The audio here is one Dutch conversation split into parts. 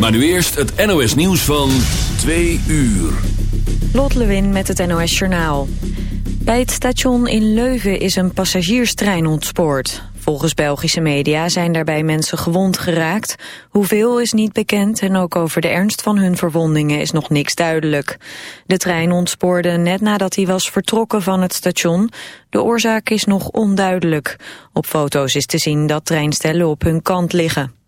Maar nu eerst het NOS nieuws van 2 uur. Lot Lewin met het NOS Journaal. Bij het station in Leuven is een passagierstrein ontspoord. Volgens Belgische media zijn daarbij mensen gewond geraakt. Hoeveel is niet bekend en ook over de ernst van hun verwondingen is nog niks duidelijk. De trein ontspoorde net nadat hij was vertrokken van het station. De oorzaak is nog onduidelijk. Op foto's is te zien dat treinstellen op hun kant liggen.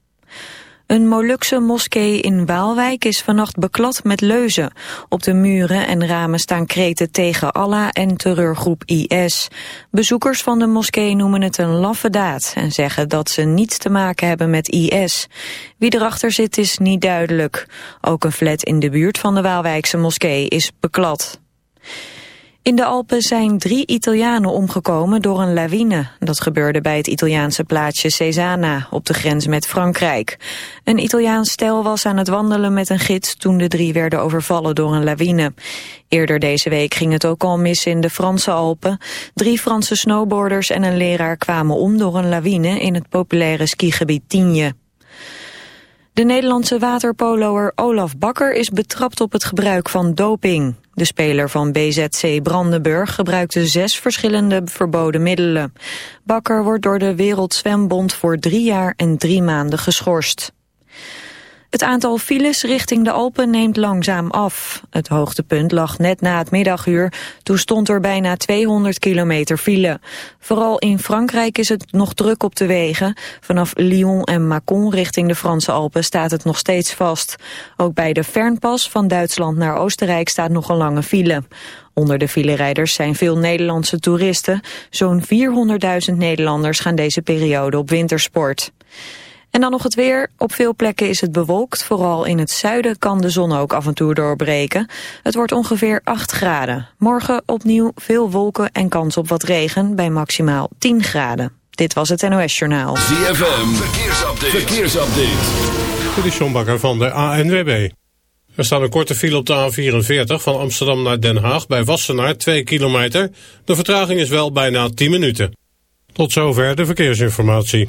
Een Molukse moskee in Waalwijk is vannacht beklad met leuzen. Op de muren en ramen staan kreten tegen Allah en terreurgroep IS. Bezoekers van de moskee noemen het een laffe daad... en zeggen dat ze niets te maken hebben met IS. Wie erachter zit is niet duidelijk. Ook een flat in de buurt van de Waalwijkse moskee is beklad. In de Alpen zijn drie Italianen omgekomen door een lawine. Dat gebeurde bij het Italiaanse plaatsje Cesana op de grens met Frankrijk. Een Italiaans stel was aan het wandelen met een gids toen de drie werden overvallen door een lawine. Eerder deze week ging het ook al mis in de Franse Alpen. Drie Franse snowboarders en een leraar kwamen om door een lawine in het populaire skigebied Tigne. De Nederlandse waterpoloer Olaf Bakker is betrapt op het gebruik van doping. De speler van BZC Brandenburg gebruikte zes verschillende verboden middelen. Bakker wordt door de Wereldzwembond voor drie jaar en drie maanden geschorst. Het aantal files richting de Alpen neemt langzaam af. Het hoogtepunt lag net na het middaguur. Toen stond er bijna 200 kilometer file. Vooral in Frankrijk is het nog druk op de wegen. Vanaf Lyon en Mâcon richting de Franse Alpen staat het nog steeds vast. Ook bij de Fernpas van Duitsland naar Oostenrijk staat nog een lange file. Onder de filerijders zijn veel Nederlandse toeristen. Zo'n 400.000 Nederlanders gaan deze periode op wintersport. En dan nog het weer. Op veel plekken is het bewolkt. Vooral in het zuiden kan de zon ook af en toe doorbreken. Het wordt ongeveer 8 graden. Morgen opnieuw veel wolken en kans op wat regen bij maximaal 10 graden. Dit was het NOS Journaal. ZFM, verkeersupdate. verkeersupdate. Dit is John Bakker van de ANWB. Er staat een korte file op de A44 van Amsterdam naar Den Haag bij Wassenaar 2 kilometer. De vertraging is wel bijna 10 minuten. Tot zover de verkeersinformatie.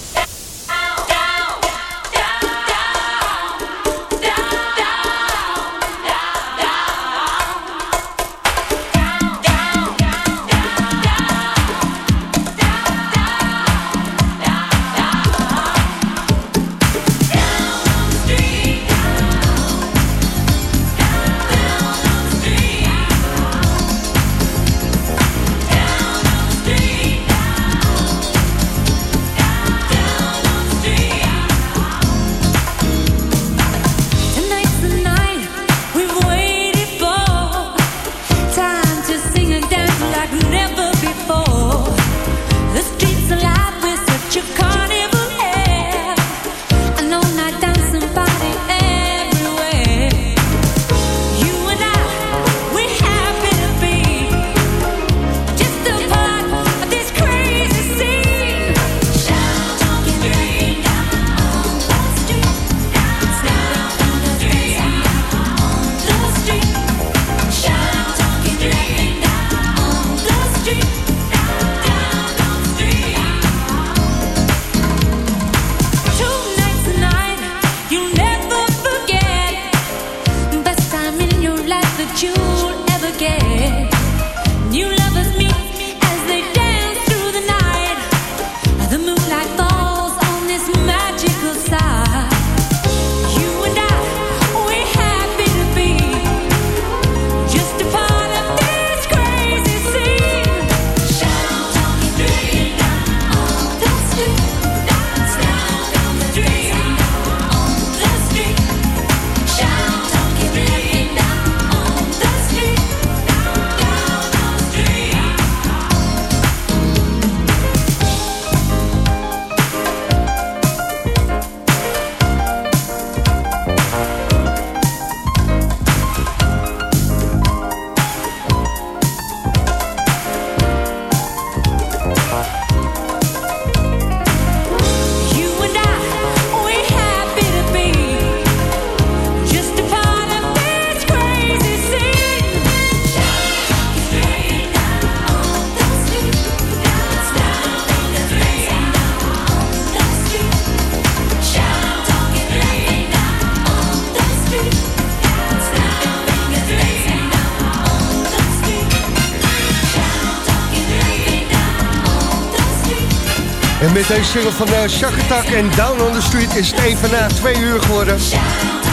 Deze single van uh, Shakatak en Down on the Street is het even na twee uur geworden.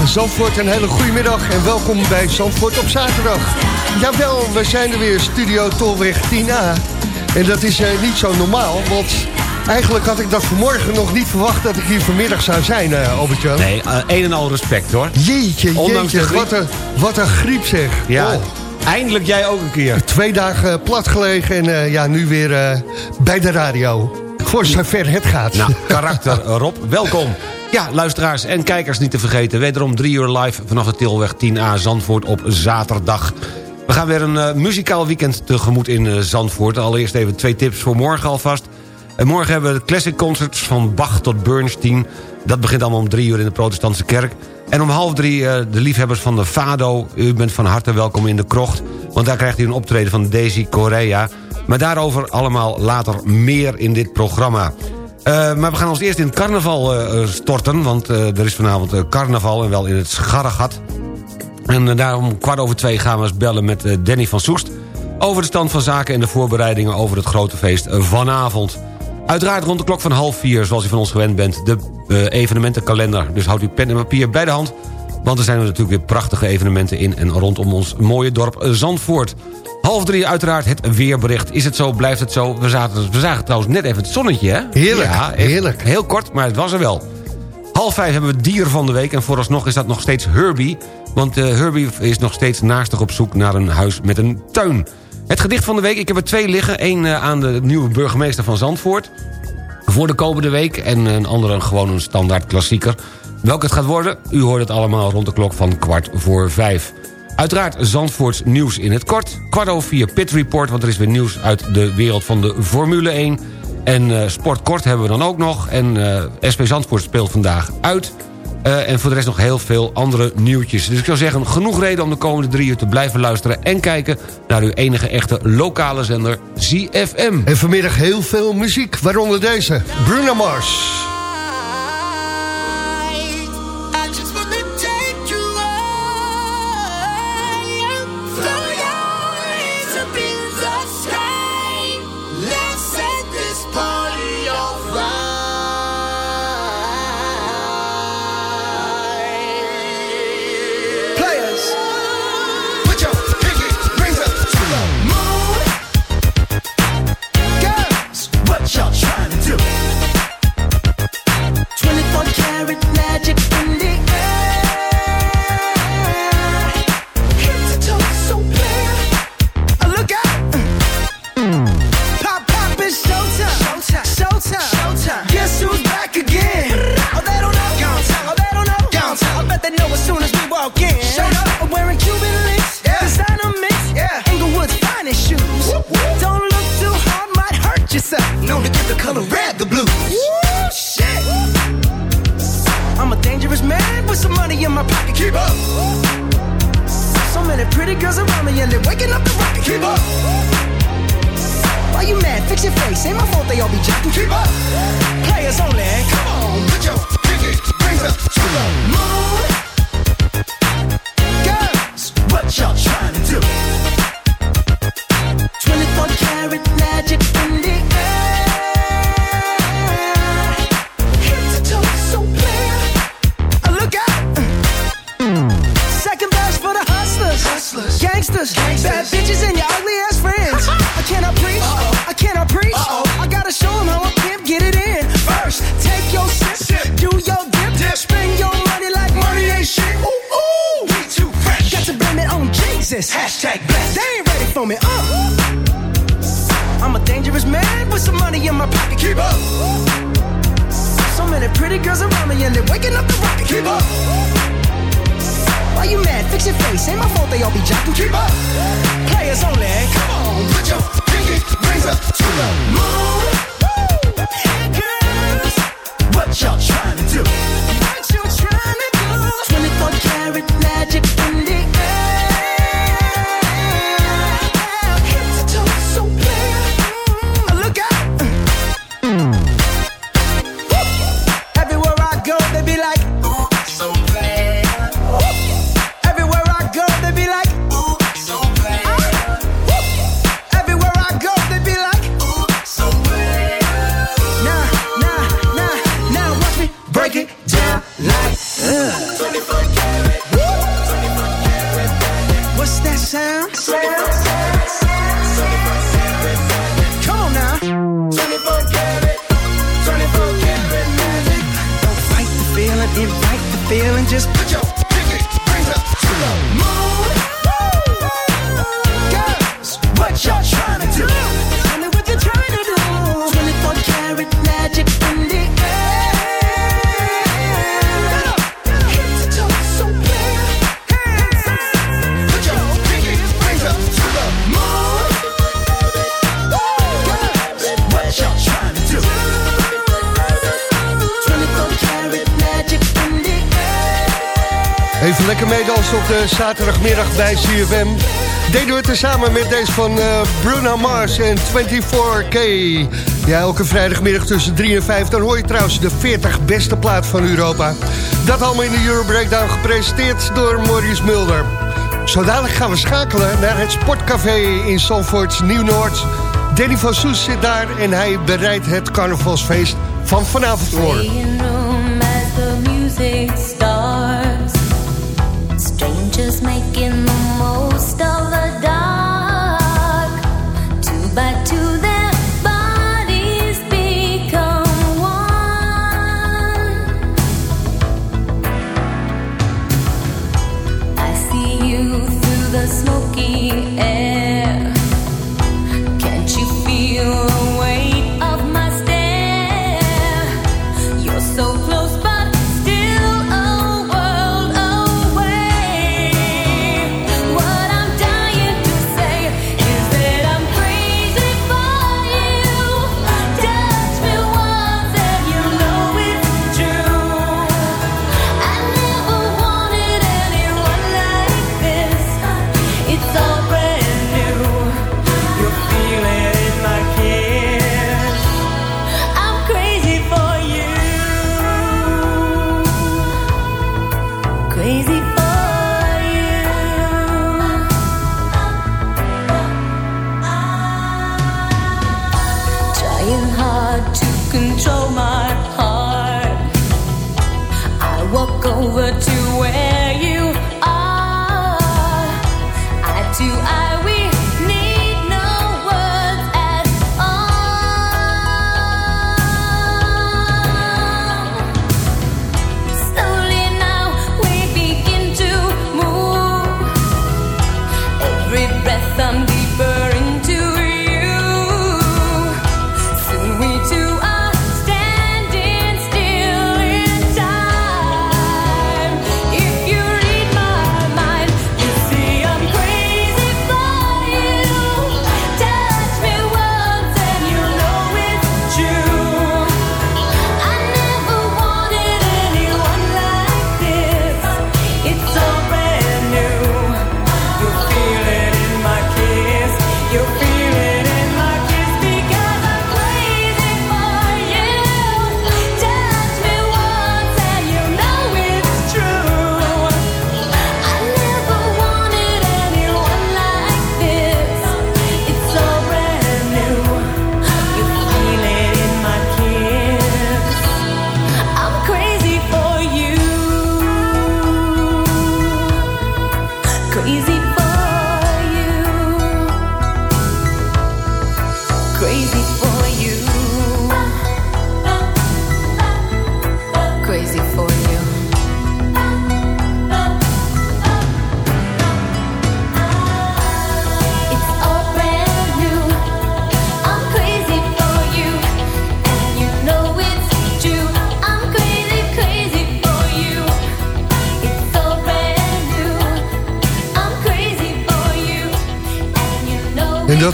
Zandvoort, een hele goede middag en welkom bij Zandvoort op zaterdag. Jawel, we zijn er weer, Studio Tolweg 10A. En dat is uh, niet zo normaal, want eigenlijk had ik dat vanmorgen nog niet verwacht... dat ik hier vanmiddag zou zijn, uh. Nee, uh, een en al respect hoor. Jeetje, Ondanks jeetje, wat een, wat een griep zeg. Ja, Oh. eindelijk jij ook een keer. Twee dagen plat gelegen en uh, ja, nu weer bij de radio. Voor zover het gaat. Nou, karakter Rob, welkom. Ja, luisteraars en kijkers niet te vergeten. Wederom drie uur live vanaf de Tilweg 10A Zandvoort op zaterdag. We gaan weer een uh, muzikaal weekend tegemoet in uh, Zandvoort. Allereerst even twee tips voor morgen alvast. En morgen hebben we de classic concerts van Bach tot Bernstein. Dat begint allemaal om drie uur in de protestantse kerk. En om half drie uh, de liefhebbers van de Fado. U bent van harte welkom in de krocht. Want daar krijgt u een optreden van Daisy Correa. Maar daarover allemaal later meer in dit programma. Uh, maar we gaan ons eerst in het carnaval uh, storten. Want er is vanavond carnaval en wel in het Scharregat. En daarom kwart over twee gaan we eens bellen met Danny van Soest... over de stand van zaken en de voorbereidingen over het grote feest vanavond. Uiteraard rond de klok van half vier, zoals u van ons gewend bent... de evenementenkalender. Dus houdt u pen en papier bij de hand... want er zijn natuurlijk weer prachtige evenementen in en rondom ons mooie dorp Zandvoort. Half drie uiteraard het weerbericht. Is het zo, blijft het zo? We zagen, we zagen trouwens net even het zonnetje, hè? Heerlijk, ja, heerlijk. Heel kort, maar het was er wel. Half vijf hebben we dier van de week... en vooralsnog is dat nog steeds Herbie... want uh, Herbie is nog steeds naastig op zoek naar een huis met een tuin. Het gedicht van de week, ik heb er twee liggen. Eén uh, aan de nieuwe burgemeester van Zandvoort... voor de komende week... en een andere gewoon een standaard klassieker. Welke het gaat worden? U hoort het allemaal rond de klok van kwart voor vijf. Uiteraard Zandvoorts nieuws in het kort. Kwart over vier Pit Report, want er is weer nieuws uit de wereld van de Formule 1. En uh, sportkort hebben we dan ook nog. En uh, SP Zandvoort speelt vandaag uit. Uh, en voor de rest nog heel veel andere nieuwtjes. Dus ik zou zeggen, genoeg reden om de komende drie uur te blijven luisteren... en kijken naar uw enige echte lokale zender ZFM. En vanmiddag heel veel muziek, waaronder deze. Bruno Mars. de zaterdagmiddag bij CFM. Deden we het samen met deze van uh, Bruno Mars en 24K. Ja, elke vrijdagmiddag tussen 3 en 5... dan hoor je trouwens de 40 beste plaat van Europa. Dat allemaal in de Euro Breakdown gepresenteerd door Maurice Mulder. Zo gaan we schakelen naar het Sportcafé in Zandvoort, Nieuw-Noord. Danny van Soes zit daar en hij bereidt het carnavalsfeest van vanavond voor.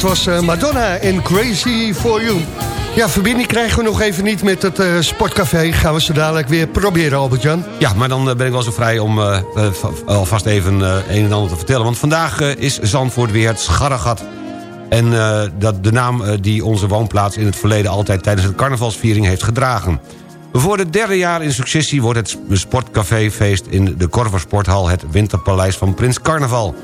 was eh, Madonna en Crazy For You. Ja, verbinding krijgen we nog even niet met het uh, sportcafé. Gaan we ze dadelijk weer proberen, Albert-Jan. Ja, maar dan eh, ben ik wel zo vrij om alvast even een en ander te vertellen. Want vandaag is Zandvoort weer het scharregat. En dat de naam die onze woonplaats in het verleden altijd tijdens het carnavalsviering heeft gedragen. Voor het derde jaar in successie wordt het sportcaféfeest in de Korversporthal het Winterpaleis van Prins Carnaval.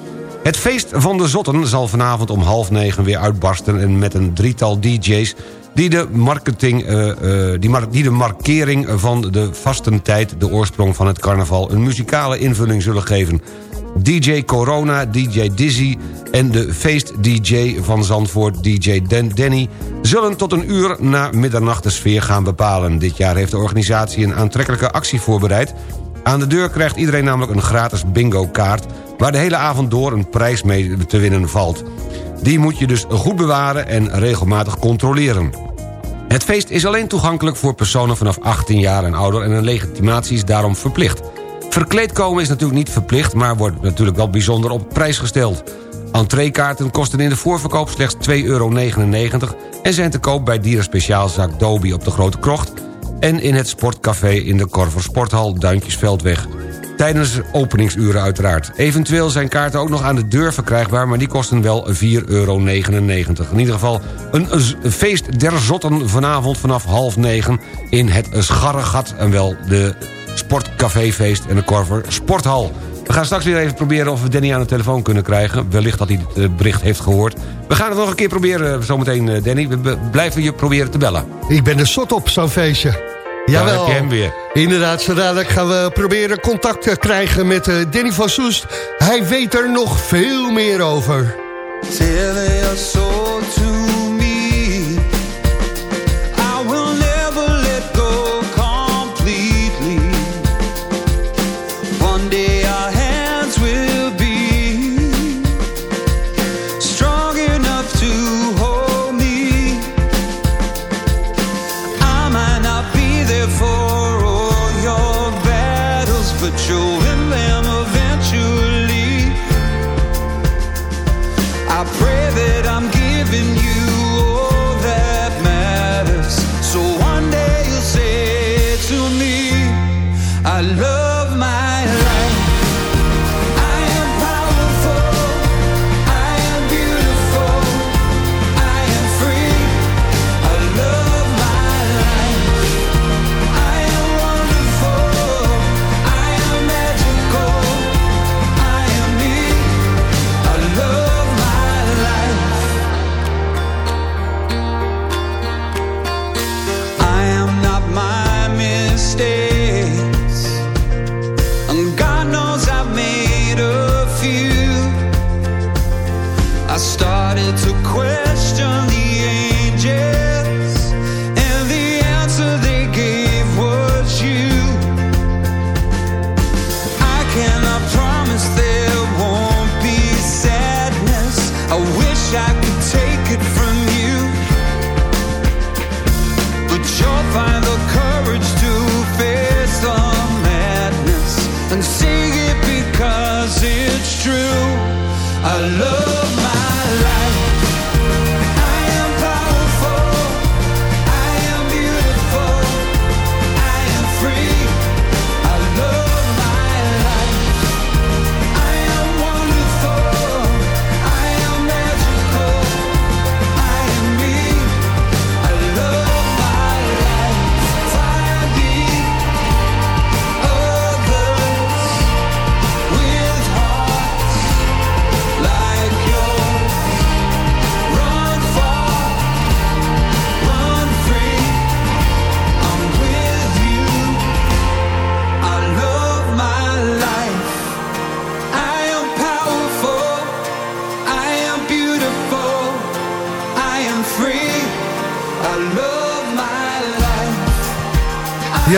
Het feest van de Zotten zal vanavond om half negen weer uitbarsten... en met een drietal dj's die de, marketing, eh, eh, die, die de markering van de vastentijd... de oorsprong van het carnaval, een muzikale invulling zullen geven. DJ Corona, DJ Dizzy en de feest-DJ van Zandvoort, DJ Den Denny... zullen tot een uur na middernacht de sfeer gaan bepalen. Dit jaar heeft de organisatie een aantrekkelijke actie voorbereid... Aan de deur krijgt iedereen namelijk een gratis bingo-kaart waar de hele avond door een prijs mee te winnen valt. Die moet je dus goed bewaren en regelmatig controleren. Het feest is alleen toegankelijk voor personen vanaf 18 jaar en ouder... en een legitimatie is daarom verplicht. Verkleed komen is natuurlijk niet verplicht... maar wordt natuurlijk wel bijzonder op prijs gesteld. Entreekaarten kosten in de voorverkoop slechts 2,99 euro... en zijn te koop bij dierenspeciaalzaak Dobi op de Grote Krocht... en in het sportcafé in de Korver Sporthal Duintjesveldweg. Tijdens openingsuren uiteraard. Eventueel zijn kaarten ook nog aan de deur verkrijgbaar... maar die kosten wel 4,99 euro. In ieder geval een feest der zotten vanavond vanaf half negen... in het Scharregat en wel de Sportcaféfeest en de Korver Sporthal. We gaan straks weer even proberen of we Danny aan de telefoon kunnen krijgen. Wellicht dat hij het eh, bericht heeft gehoord. We gaan het nog een keer proberen eh, zometeen, eh, Danny. We blijven je proberen te bellen. Ik ben er zot op, zo'n feestje. Jawel. heb je hem weer. Inderdaad, zo dadelijk gaan we proberen contact te krijgen met eh, Danny van Soest. Hij weet er nog veel meer over.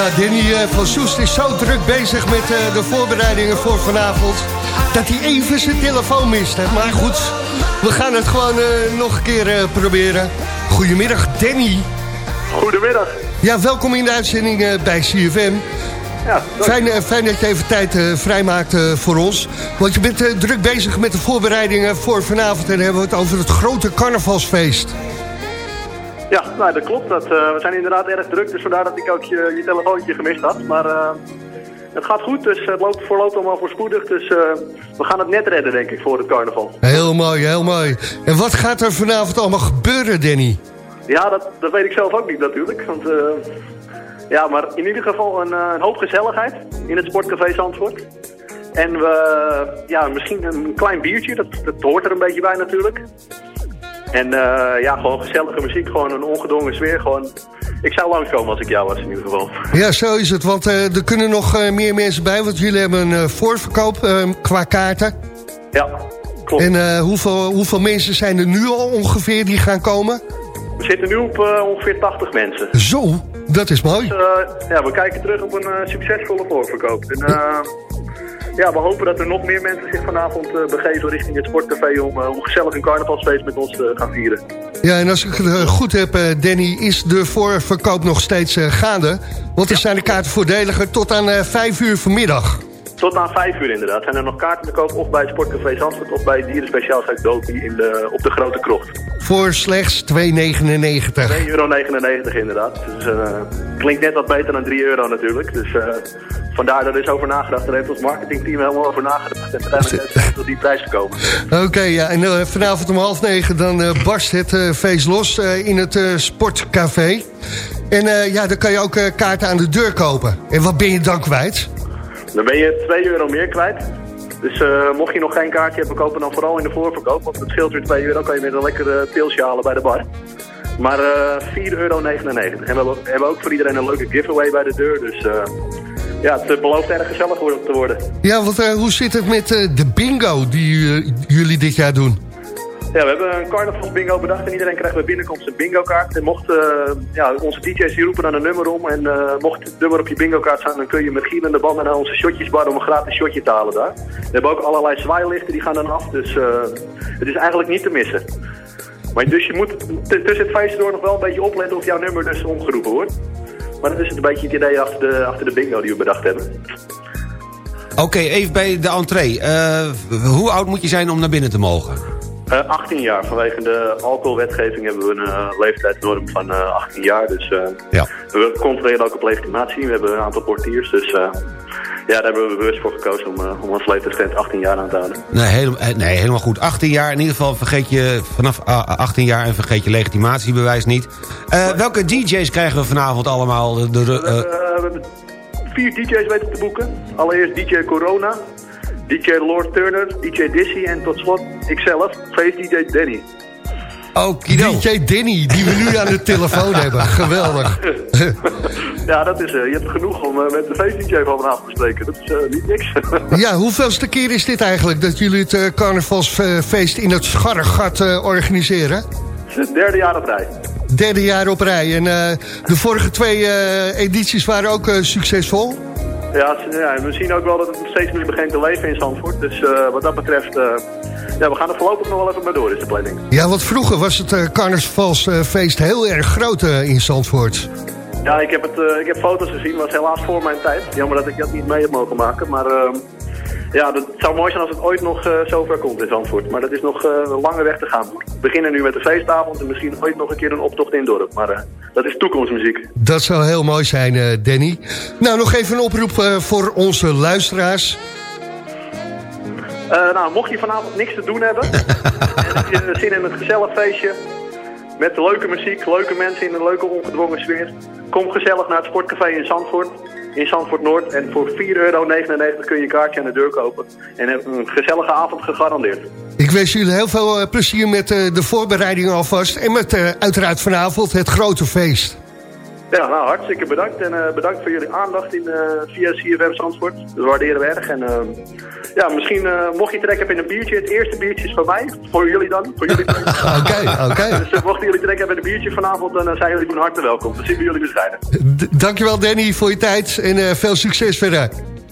Ja, Danny eh, van Soest is zo druk bezig met eh, de voorbereidingen voor vanavond... dat hij even zijn telefoon mist. Maar goed, we gaan het gewoon eh, nog een keer proberen. Goedemiddag, Danny. Goedemiddag. Ja, welkom in de uitzending bij CFM. Ja, Fijn, fijn dat je even tijd eh, vrijmaakt voor ons. Want je bent druk bezig met de voorbereidingen voor vanavond... en dan hebben we het over het grote carnavalsfeest. Ja nou, dat klopt. Dat, eh, we zijn inderdaad erg druk, dus vandaar dat ik ook je, je telefoontje gemist had. Maar eh, het gaat goed, dus het loopt voorlopig allemaal voorspoedig. Dus eh, we gaan het net redden, denk ik, voor het carnaval. Heel mooi, heel mooi. En wat gaat er vanavond allemaal gebeuren, Danny? Ja, dat, dat weet ik zelf ook niet natuurlijk. Want, ja, maar in ieder geval een, een hoop gezelligheid in het Sportcafé Zandvoort. En we, ja, misschien een klein biertje, dat, dat hoort er een beetje bij natuurlijk. En eh, ja, gewoon gezellige muziek, gewoon een ongedwongen sfeer. Gewoon ik zou langskomen als ik jou was in ieder geval. Ja, zo is het, want eh, er kunnen nog eh, meer mensen bij... want jullie hebben een voorverkoop eh, qua kaarten. Ja, klopt. En hoeveel, hoeveel mensen zijn er nu al ongeveer die gaan komen? We zitten nu op ongeveer 80 mensen. Zo, dat is mooi. Dus, ja, we kijken terug op een succesvolle voorverkoop. En, ja, we hopen dat er nog meer mensen zich vanavond eh, begeven richting het sportcafé om, eh, om gezellig een carnavalsfeest met ons te gaan vieren. Ja, en als ik het eh, goed heb, eh, Danny, is de voorverkoop nog steeds eh, gaande. Want er zijn de kaarten voordeliger tot aan eh 5 uur vanmiddag. Tot aan 5 uur inderdaad. Zijn er nog kaarten te koop of bij het sportcafé Zandvoort of bij dierenspeciaalzaak Doki in de, op de Grote Krocht. Voor slechts 2,99. 2,99 euro inderdaad. Dus eh, klinkt net wat beter dan 3 euro natuurlijk. Dus eh, vandaar dat er is over nagedacht. Daar heeft ons marketingteam helemaal over nagedacht. En uiteindelijk is tot die prijs gekomen. Oké, ja, en eh, vanavond om half negen dan barst het feest los in het sportcafé. En ja, dan kan je ook kaarten aan de deur kopen. En wat ben je dan kwijt? Dan ben je 2 euro meer kwijt. Dus eh, mocht je nog geen kaartje hebben, kopen dan vooral in de voorverkoop. Want het scheelt weer 2 euro, kan je met een lekker eh, pilsje halen bij de bar. Maar eh 4,99 euro. En we hebben, ook voor iedereen een leuke giveaway bij de deur. Dus ja, het belooft erg gezellig te worden. Ja, want hoe zit het met de bingo die jullie dit jaar doen? Ja, we hebben een carnavalsbingo bedacht en iedereen krijgt bij binnenkomst een bingo kaart. En mocht, eh, ja, onze DJ's die roepen dan een nummer om en eh, mocht het nummer op je bingo kaart staan, dan kun je met gielende banden naar onze shotjesbar om een gratis shotje te halen daar. We hebben ook allerlei zwaailichten, die gaan dan af, dus eh, het is eigenlijk niet te missen. Maar dus je moet tussen het feest door nog wel een beetje opletten of jouw nummer dus omgeroepen wordt. Maar dat is een beetje het idee achter de, achter de bingo die we bedacht hebben. Oké, even bij de entree. Hoe oud moet je zijn om naar binnen te mogen? Eh, 18 jaar. Vanwege de alcoholwetgeving hebben we een eh, leeftijdsnorm van eh, 18 jaar. Dus eh, Ja. we controleren ook op legitimatie. We hebben een aantal portiers. Dus eh, ja, daar hebben we bewust voor gekozen om, eh, om ons leeftijdsgrens 18 jaar aan te houden. Nee, helemaal, eh, nee, helemaal goed. 18 jaar, in ieder geval vergeet je vanaf ah, 18 jaar en vergeet je legitimatiebewijs niet. Eh, welke DJ's krijgen we vanavond allemaal? De, de, Eh, eh, we hebben vier DJ's weten te boeken. Allereerst DJ Corona, DJ Lord Turner, DJ Dizzy en tot slot ikzelf, face DJ Danny. Okido. DJ Danny, die we nu aan de telefoon hebben. Geweldig. ja, dat is, eh, je hebt genoeg om eh, met de face DJ van vanavond te spreken. Dat is eh, niet niks. Ja, hoeveelste keer is dit eigenlijk dat jullie het eh, carnavalsfeest in het Scharregat organiseren? Het is het derde jaar op rij. Derde jaar op rij. En eh, de vorige twee eh, edities waren ook eh, succesvol. Ja, we zien ook wel dat het steeds meer begint te leven in Zandvoort. Dus eh, wat dat betreft, eh, ja, we gaan er voorlopig nog wel even mee door, is de planning. Ja, want vroeger was het eh, carnavalsfeest heel erg groot in Zandvoort. Ja, ik heb, het, ik heb foto's gezien, was helaas voor mijn tijd. Jammer dat ik dat niet mee heb mogen maken, maar... eh, ja, het zou mooi zijn als het ooit nog eh zover komt in Zandvoort. Maar dat is nog een lange weg te gaan. We beginnen nu met de feestavond en misschien ooit nog een keer een optocht in het dorp. Maar dat is toekomstmuziek. Dat zou heel mooi zijn, eh, Danny. Nou, nog even een oproep eh, voor onze luisteraars. Eh, nou, mocht je vanavond niks te doen hebben... en heb je zin in een gezellig feestje... met leuke muziek, leuke mensen in een leuke ongedwongen sfeer... kom gezellig naar het sportcafé in Zandvoort... in Zandvoort Noord. En voor 4,99 euro kun je een kaartje aan de deur kopen. En een gezellige avond gegarandeerd. Ik wens jullie heel veel eh, plezier met eh, de voorbereidingen alvast. En met eh, uiteraard vanavond het grote feest. Ja, nou, hartstikke bedankt. En eh, bedankt voor jullie aandacht in, eh, via CFM Zandvoort. Dat waarderen we erg. En eh, ja, misschien eh, mocht je trek hebben in een biertje. Het eerste biertje is van mij. Voor jullie dan. Voor jullie. Oké, oké. Dus mochten jullie trek hebben in een biertje vanavond, dan zijn jullie van harte welkom. Dan zien we jullie bescheiden. D- Dankjewel Danny voor je tijd en eh, veel succes verder.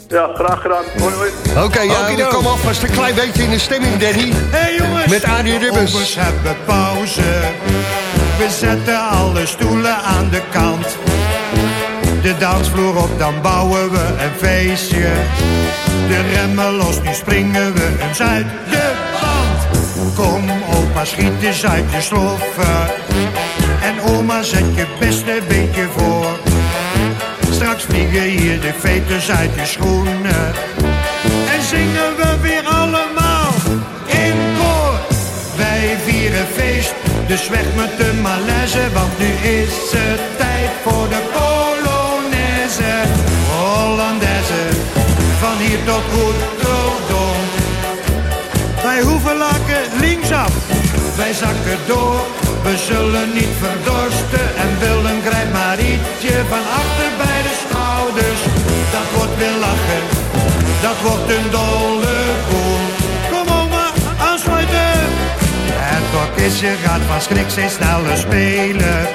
Ja, graag gedaan. Hoi, hoi. Oké, ja, we komen alvast een klein beetje in de stemming, Danny. Hey jongens, Met Arie Ribbers. Hebben pauze. We zetten alle stoelen aan de kant. De dansvloer op, dan bouwen we een feestje. De remmen los, nu springen we eens uit de band. Kom opa, schiet eens uit je sloffen. En oma, zet je beste beetje voor. Straks vliegen hier de veters uit je schoenen. En zingen we weer allemaal dus weg met de malaise. Want nu is het tijd voor de Polonaise. Hollandaise, van hier tot Rotterdam. Wij hoeven lakken linksaf, wij zakken door. We zullen niet verdorsten en willen grijp maar van achter bij de schouders. Dat wordt weer lachen, dat wordt een dolle. Het orkestje gaat van schrik steeds sneller spelen.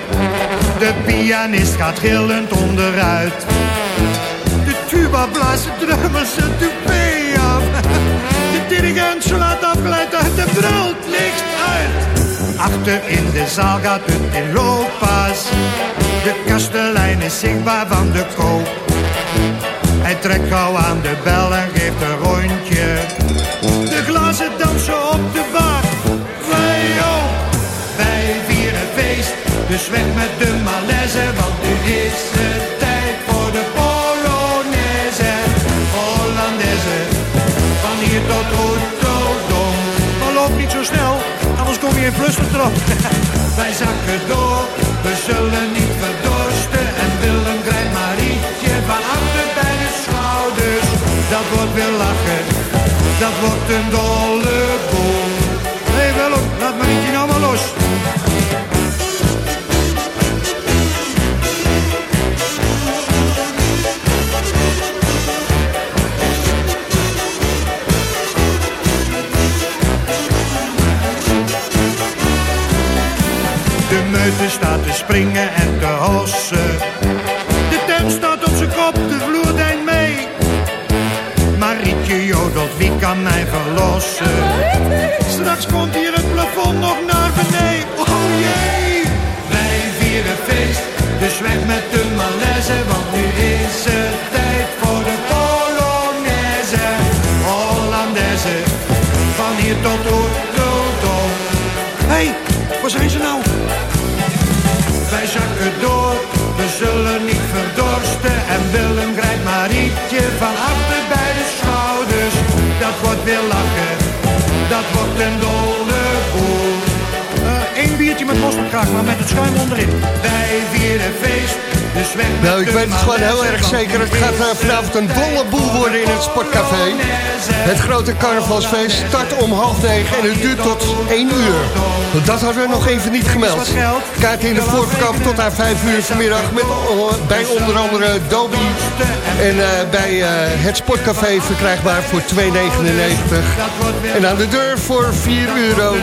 De pianist gaat gillend onderuit. De tuba blaast de drummers zijn af. De dirigent slaat afgeleid uit de brult licht uit. Achter in de zaal gaat het in looppas. De kastelein is zichtbaar van de koop. Hij trekt gauw aan de bel en geeft een rondje. De glazen dansen op de bar. Dus weg met de malaise, want nu is het tijd voor de Polonaise. Hollandaise, van hier tot Rotterdam. Maar loop niet zo snel, anders kom je in flustertrap. wij zakken door, we zullen niet verdorsten. En Willem grijpt Marietje van achter bij de schouders. Dat wordt weer lachen, dat wordt een dolle boel. Hé hey Willem, laat Marietje nou maar los. De meute staat te springen en te hossen. De tent staat op zijn kop, de vloer deint mee. Marietje jodelt, wie kan mij verlossen? Straks komt hier het plafond nog naar beneden. Oh jee! Wij vieren feest, dus weg met de malaise. Want nu is het tijd voor de Polonaise. Hollandaise, van hier tot Rotterdam. Hé, hey, waar zijn ze nou? Zakken door, we zullen niet verdorsten. En Willem grijpt Marietje van achter bij de schouders. Dat wordt weer lachen, dat wordt een dolle boel. Eén biertje met mosterdkraak, maar met het schuim onderin. Wij vieren feest, Nou, ik weet het gewoon heel erg zeker. Het gaat eh, vanavond een dolle boel worden in het Sportcafé. Het grote carnavalsfeest start om half negen en het duurt tot één uur. Dat hadden we nog even niet gemeld. Kaart in de voorverkoop tot aan vijf uur vanmiddag met, bij onder andere Dobby. En eh, bij eh, het Sportcafé verkrijgbaar voor 2,99. En aan de deur voor 4,99 euro.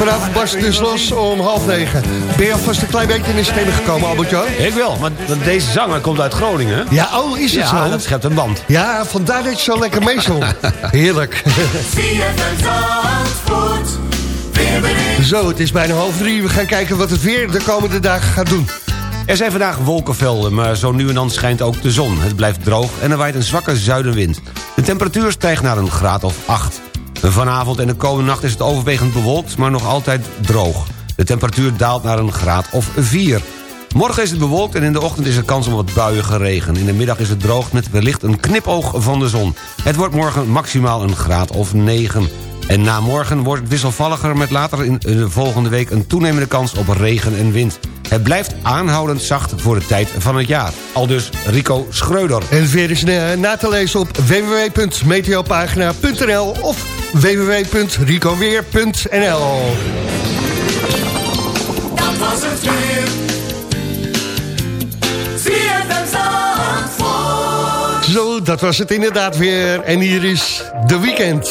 Vanavond barst het dus los om half negen. Ben je alvast een klein beetje in de stemming gekomen, Albert-Jan? Ik wel, maar deze zanger komt uit Groningen. Ja, oh, is het ja, zo? dat schept een band. Ja, vandaar dat je zo lekker meezong. Heerlijk. Zo, het is bijna half drie. We gaan kijken wat het weer de komende dagen gaat doen. Er zijn vandaag wolkenvelden, maar zo nu en dan schijnt ook de zon. Het blijft droog en er waait een zwakke zuidenwind. De temperatuur stijgt naar een graad of 8. Vanavond en de komende nacht is het overwegend bewolkt, maar nog altijd droog. De temperatuur daalt naar een graad of 4. Morgen is het bewolkt en in de ochtend is er kans op wat buiige regen. In de middag is het droog met wellicht een knipoog van de zon. Het wordt morgen maximaal een graad of 9. En na morgen wordt het wisselvalliger met later in de volgende week... een toenemende kans op regen en wind. Het blijft aanhoudend zacht voor de tijd van het jaar. Al dus Rico Schreuder. En weer is eh, na te lezen op www.meteopagina.nl of www.ricoweer.nl Dat was het weer. Zo, dat was het inderdaad weer. En hier is de weekend.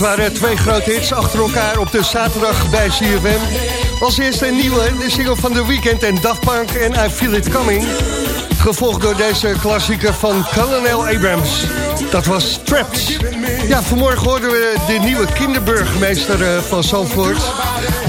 Dat waren twee grote hits achter elkaar op de zaterdag bij CFM. Als eerste een nieuwe, de single van The Weeknd en Daft Punk en I Feel It Coming. Gevolgd door deze klassieker van Colonel Abrams. Dat was Trapped. Ja, vanmorgen hoorden we de nieuwe kinderburgemeester eh, van Zandvoort,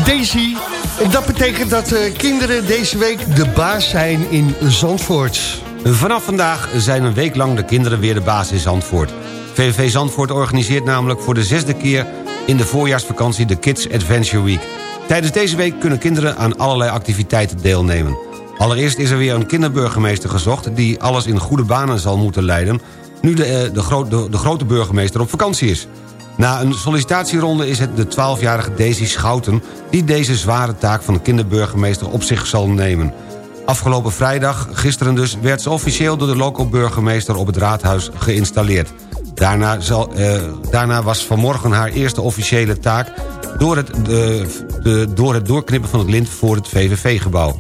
Daisy. En dat betekent dat eh, kinderen deze week de baas zijn in Zandvoort. Vanaf vandaag zijn een week lang de kinderen weer de baas in Zandvoort. VVV Zandvoort organiseert namelijk voor de zesde keer in de voorjaarsvakantie de Kids Adventure Week. Tijdens deze week kunnen kinderen aan allerlei activiteiten deelnemen. Allereerst is er weer een kinderburgemeester gezocht... die alles in goede banen zal moeten leiden... nu de, eh, de, de grote burgemeester op vakantie is. Na een sollicitatieronde is het de 12-jarige Daisy Schouten... die deze zware taak van de kinderburgemeester op zich zal nemen. Afgelopen vrijdag, gisteren dus, werd ze officieel door de loco-burgemeester op het raadhuis geïnstalleerd. Daarna, zal, eh, daarna was vanmorgen haar eerste officiële taak door het, de, de- door het doorknippen van het lint voor het VVV-gebouw.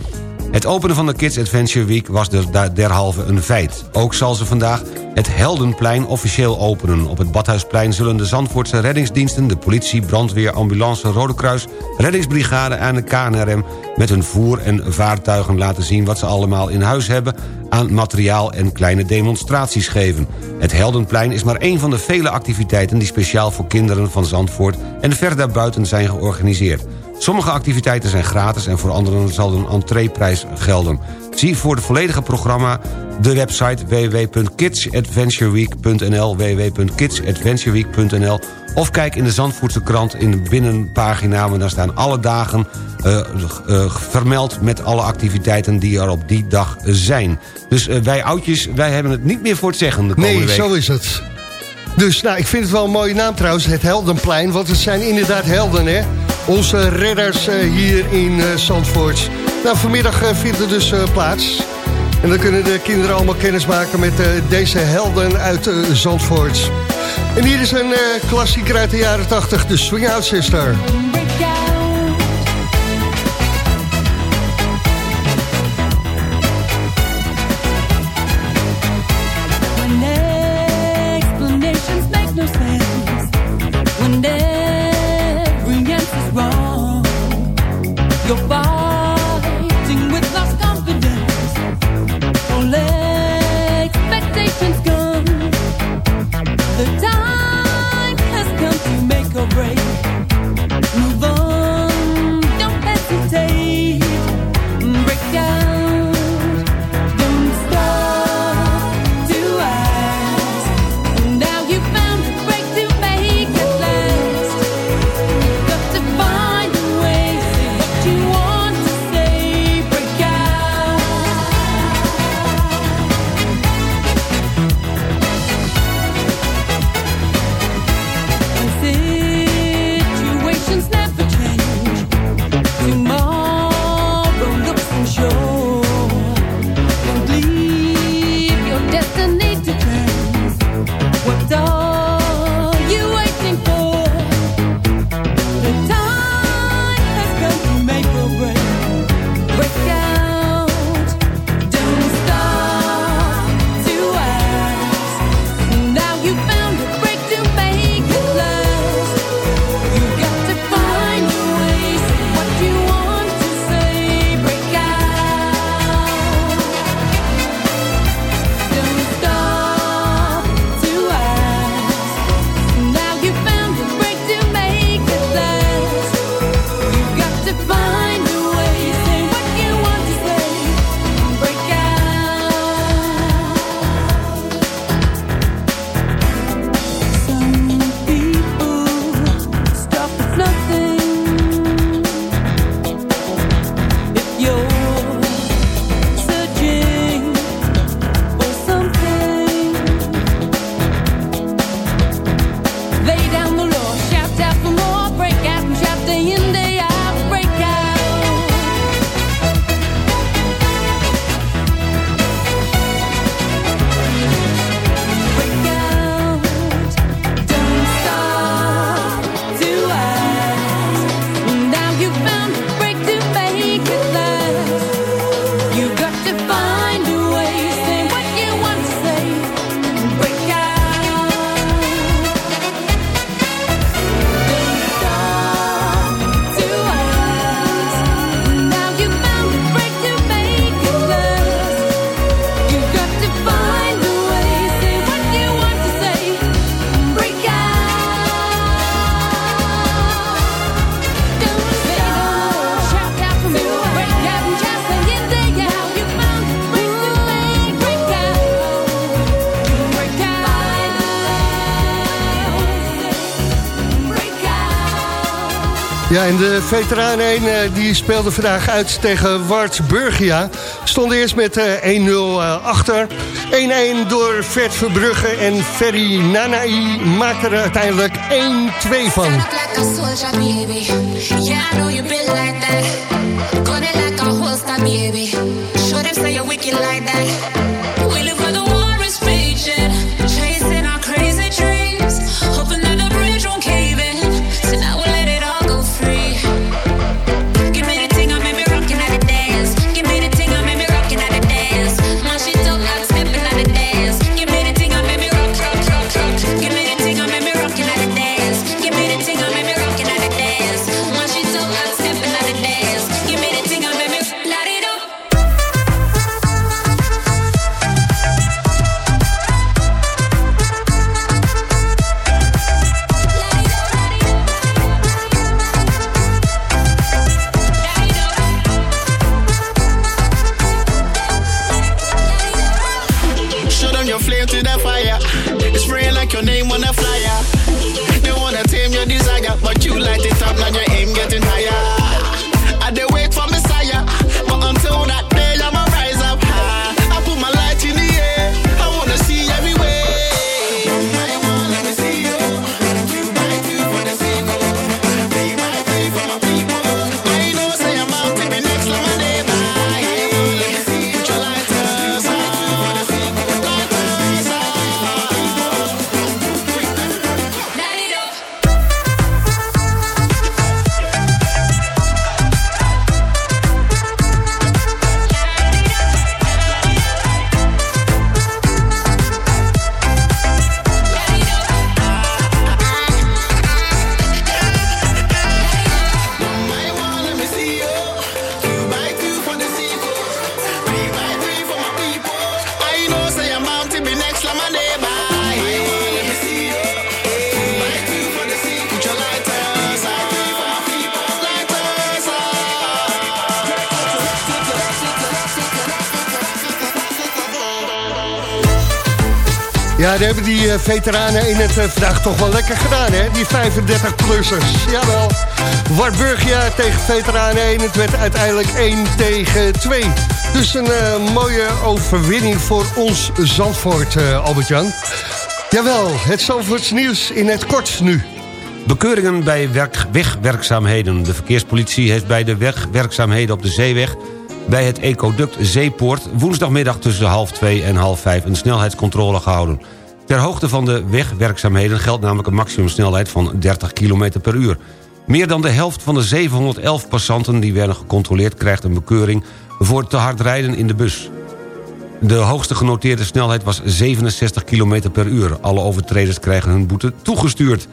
Het openen van de Kids Adventure Week was derhalve een feit. Ook zal ze vandaag het Heldenplein officieel openen. Op het Badhuisplein zullen de Zandvoortse reddingsdiensten... de politie, brandweer, ambulance, Rode Kruis... reddingsbrigade en de KNRM met hun voer- en vaartuigen laten zien... wat ze allemaal in huis hebben aan materiaal en kleine demonstraties geven. Het Heldenplein is maar één van de vele activiteiten... die speciaal voor kinderen van Zandvoort en ver daarbuiten zijn georganiseerd. Sommige activiteiten zijn gratis en voor anderen zal een entreeprijs gelden. Zie voor het volledige programma de website www.kidsadventureweek.nl www.kidsadventureweek.nl of kijk in de Zandvoortse krant in de binnenpagina... want daar staan alle dagen eh, eh, vermeld met alle activiteiten die er op die dag zijn. Dus eh, wij oudjes, wij hebben het niet meer voor het zeggen de komende Nee, week. zo is het. Dus nou, ik vind het wel een mooie naam trouwens, het Heldenplein. Want het zijn inderdaad helden, hè? Onze redders eh, hier in eh, Zandvoort. Nou, vanmiddag eh, vindt er dus plaats. En dan kunnen de kinderen allemaal kennis maken met deze helden uit Zandvoort. En hier is een klassieker uit de jaren 80, de Swing Out Sister. Ja, en de veteraan 1 eh, die speelde vandaag uit tegen Wartsburgia. Stond eerst met eh, 1-0 eh, achter. 1-1 door Vert Verbrugge en Ferry Nanai maakte er uiteindelijk 1-2 van. like veteranen in het eh, vandaag toch wel lekker gedaan, hè? Die 35-plussers. Jawel. Wartburgia tegen veteranen 1. Het werd uiteindelijk 1 tegen 2. Dus een eh, mooie overwinning voor ons Zandvoort, eh, Albert-Jan. Jawel, het Zandvoorts nieuws in het kort nu. Bekeuringen bij werk- wegwerkzaamheden. De verkeerspolitie heeft bij de wegwerkzaamheden op de zeeweg... bij het ecoduct Zeepoort woensdagmiddag tussen half twee en half vijf... een snelheidscontrole gehouden. Ter hoogte van de wegwerkzaamheden geldt namelijk een maximumsnelheid van 30 km per uur. Meer dan de helft van de 711 passanten die werden gecontroleerd... krijgt een bekeuring voor te hard rijden in de bus. De hoogste genoteerde snelheid was 67 km per uur. Alle overtreders krijgen hun boete toegestuurd.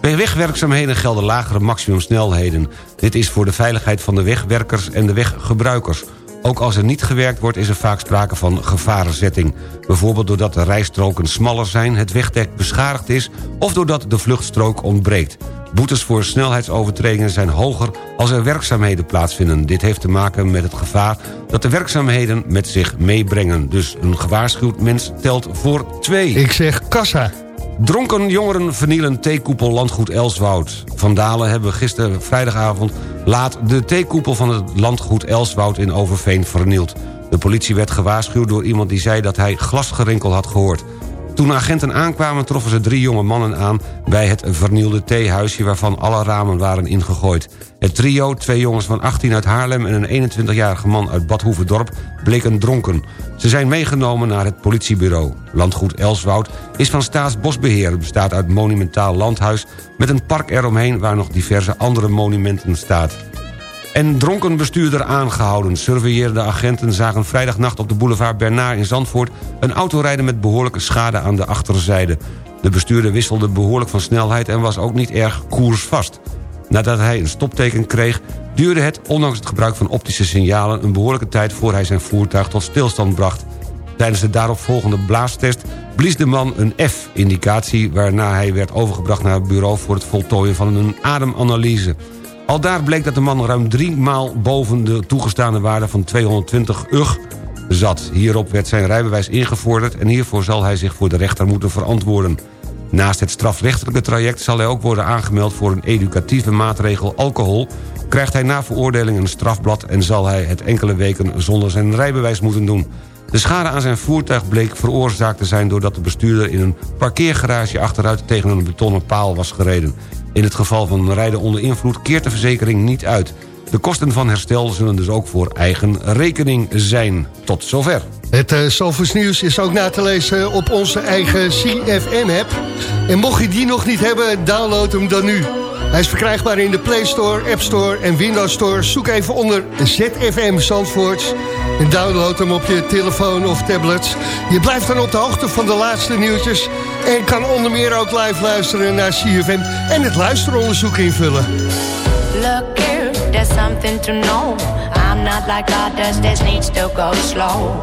Bij wegwerkzaamheden gelden lagere maximumsnelheden. Dit is voor de veiligheid van de wegwerkers en de weggebruikers. Ook als er niet gewerkt wordt is er vaak sprake van gevarenzetting. Bijvoorbeeld doordat de rijstroken smaller zijn, het wegdek beschadigd is... of doordat de vluchtstrook ontbreekt. Boetes voor snelheidsovertredingen zijn hoger als er werkzaamheden plaatsvinden. Dit heeft te maken met het gevaar dat de werkzaamheden met zich meebrengen. Dus een gewaarschuwd mens telt voor twee. Ik zeg kassa. Dronken jongeren vernielen theekoepel landgoed Elswoud. Vandalen hebben gisteren vrijdagavond laat de theekoepel van het landgoed Elswoud in Overveen vernield. De politie werd gewaarschuwd door iemand die zei dat hij glasgerinkel had gehoord. Toen agenten aankwamen troffen ze drie jonge mannen aan... bij het vernielde theehuisje waarvan alle ramen waren ingegooid. Het trio, twee jongens van 18 uit Haarlem... en een 21-jarige man uit Badhoevedorp, bleken dronken. Ze zijn meegenomen naar het politiebureau. Landgoed Elswoud is van Staatsbosbeheer. Bestaat uit monumentaal landhuis... met een park eromheen waar nog diverse andere monumenten staan. En dronken bestuurder aangehouden. Surveillerende agenten zagen vrijdagnacht op de boulevard Bernard in Zandvoort... een auto rijden met behoorlijke schade aan de achterzijde. De bestuurder wisselde behoorlijk van snelheid en was ook niet erg koersvast. Nadat hij een stopteken kreeg, duurde het, ondanks het gebruik van optische signalen... een behoorlijke tijd voor hij zijn voertuig tot stilstand bracht. Tijdens de daaropvolgende blaastest blies de man een F-indicatie... waarna hij werd overgebracht naar het bureau voor het voltooien van een ademanalyse. Al daar bleek dat de man ruim drie maal boven de toegestane waarde van 220 ug zat. Hierop werd zijn rijbewijs ingevorderd... en hiervoor zal hij zich voor de rechter moeten verantwoorden. Naast het strafrechtelijke traject zal hij ook worden aangemeld... voor een educatieve maatregel alcohol... krijgt hij na veroordeling een strafblad... en zal hij het enkele weken zonder zijn rijbewijs moeten doen. De schade aan zijn voertuig bleek veroorzaakt te zijn... doordat de bestuurder in een parkeergarage achteruit tegen een betonnen paal was gereden. In het geval van rijden onder invloed keert de verzekering niet uit. De kosten van herstel zullen dus ook voor eigen rekening zijn. Tot zover. Het uh, Zalvoorts nieuws is ook na te lezen op onze eigen CFM-app. En mocht je die nog niet hebben, download hem dan nu. Hij is verkrijgbaar in de Play Store, App Store en Windows Store. Zoek even onder ZFM Zandvoort en download hem op je telefoon of tablet. Je blijft dan op de hoogte van de laatste nieuwtjes... en kan onder meer ook live luisteren naar CFM en het luisteronderzoek invullen. Look here, there's something to know. I'm not like others, this needs to go slow.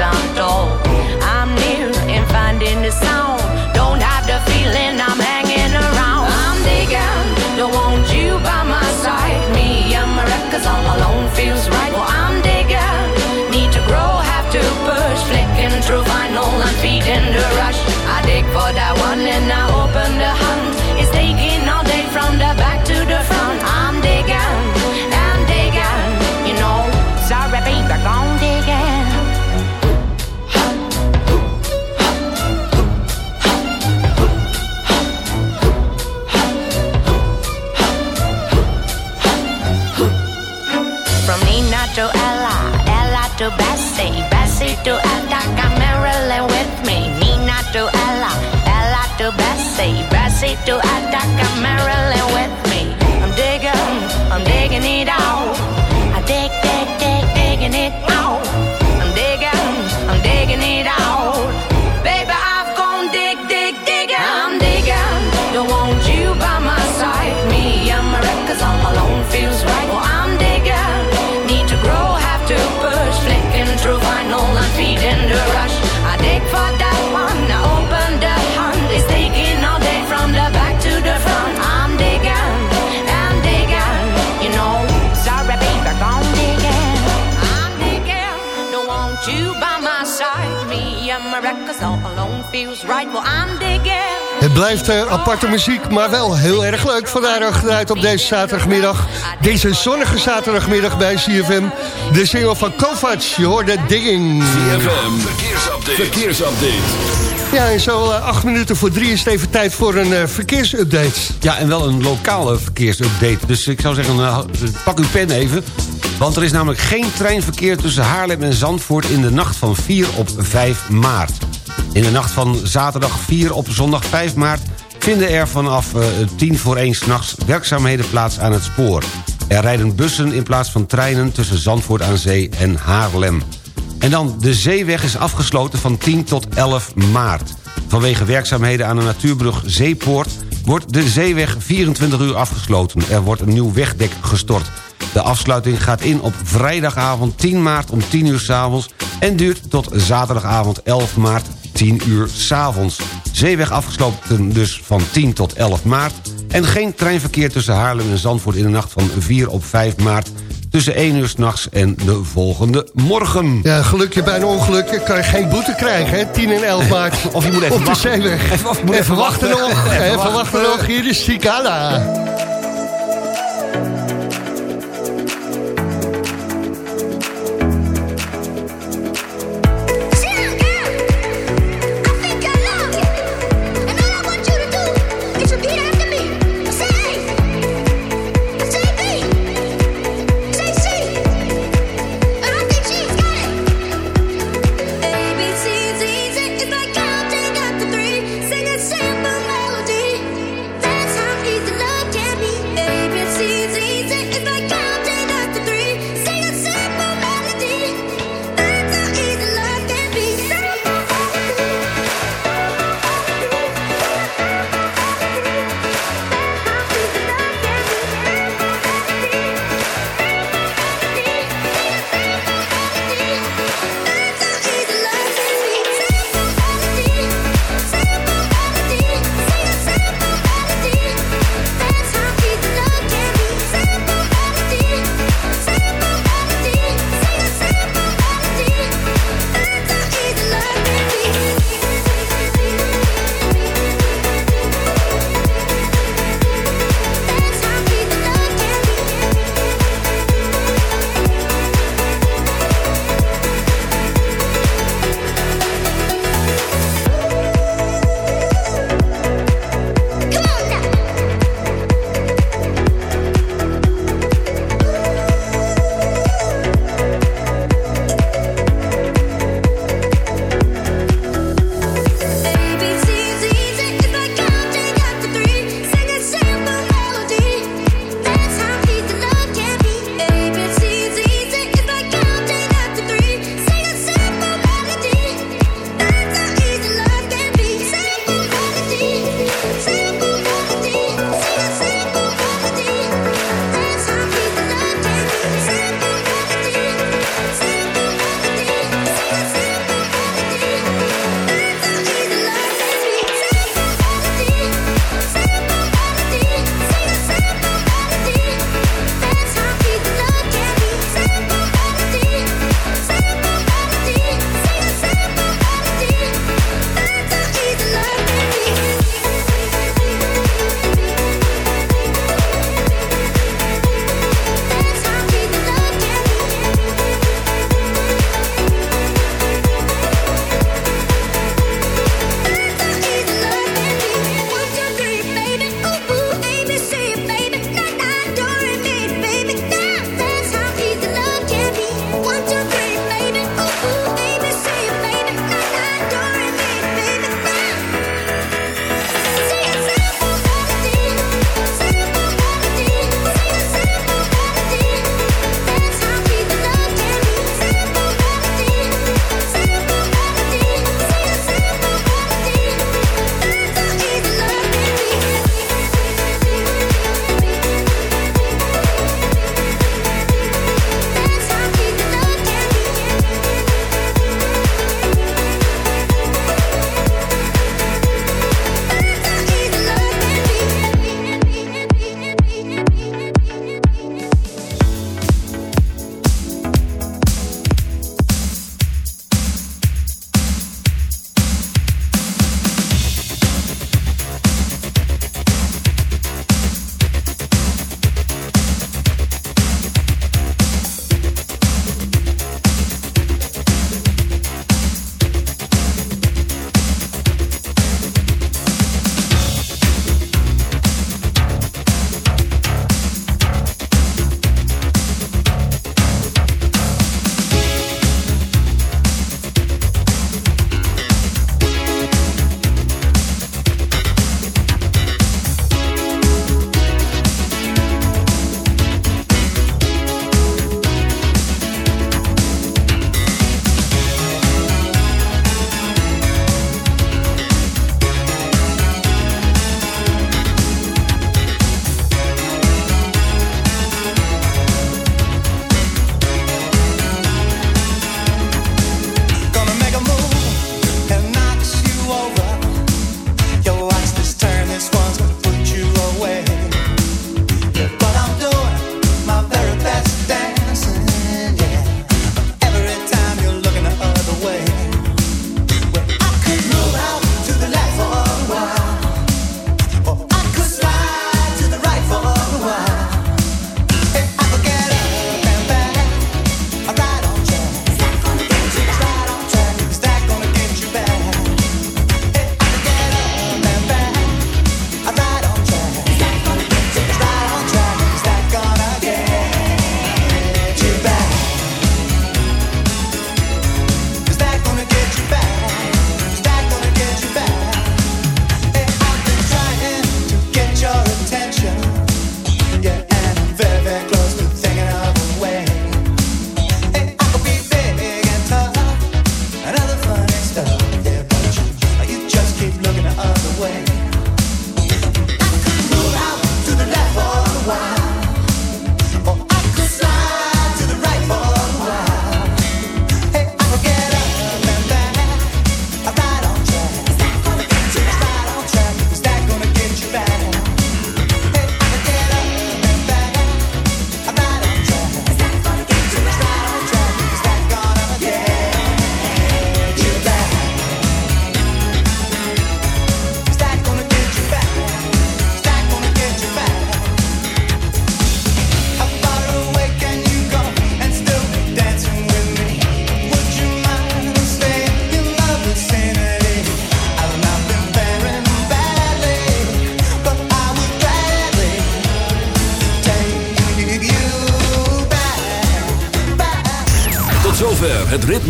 untold. I'm near in finding the sound. Don't have the feeling I'm hanging around. I'm digging, don't want you by my side. Me and my all alone sleep, do I? Het blijft eh, aparte muziek, maar wel heel erg leuk. Vandaar ook gedraaid op deze zaterdagmiddag. Deze zonnige zaterdagmiddag bij CFM. De single van Kovac, je hoorde Digging. CFM, verkeersupdate. verkeersupdate. Ja, en zo eh, acht minuten voor drie is het even tijd voor een eh, verkeersupdate. Ja, en wel een lokale verkeersupdate. Dus ik zou zeggen, pak uw pen even. Want er is namelijk geen treinverkeer tussen Haarlem en Zandvoort... in de nacht van 4 op 5 maart. In de nacht van zaterdag 4 op zondag 5 maart... vinden er vanaf eh, 10 voor 1 s'nachts werkzaamheden plaats aan het spoor. Er rijden bussen in plaats van treinen tussen Zandvoort aan Zee en Haarlem. En dan, de zeeweg is afgesloten van 10 tot 11 maart. Vanwege werkzaamheden aan de natuurbrug Zeepoort... wordt de zeeweg 24 uur afgesloten. Er wordt een nieuw wegdek gestort. De afsluiting gaat in op vrijdagavond 10 maart om 10 uur s'avonds... en duurt tot zaterdagavond 11 maart 10 uur s'avonds. Zeeweg afgesloten dus van 10 tot 11 maart... en geen treinverkeer tussen Haarlem en Zandvoort in de nacht van 4 op 5 maart tussen 1 uur s'nachts en de volgende morgen. Ja, gelukje bij een ongeluk kan je geen boete krijgen, hè? 10 en 11 maart. Of je moet even Op de wachten. zeeweg. Even- of je moet even, even wachten wachten. nog. Even Even, wachten. wachten nog. Hier is Cicada.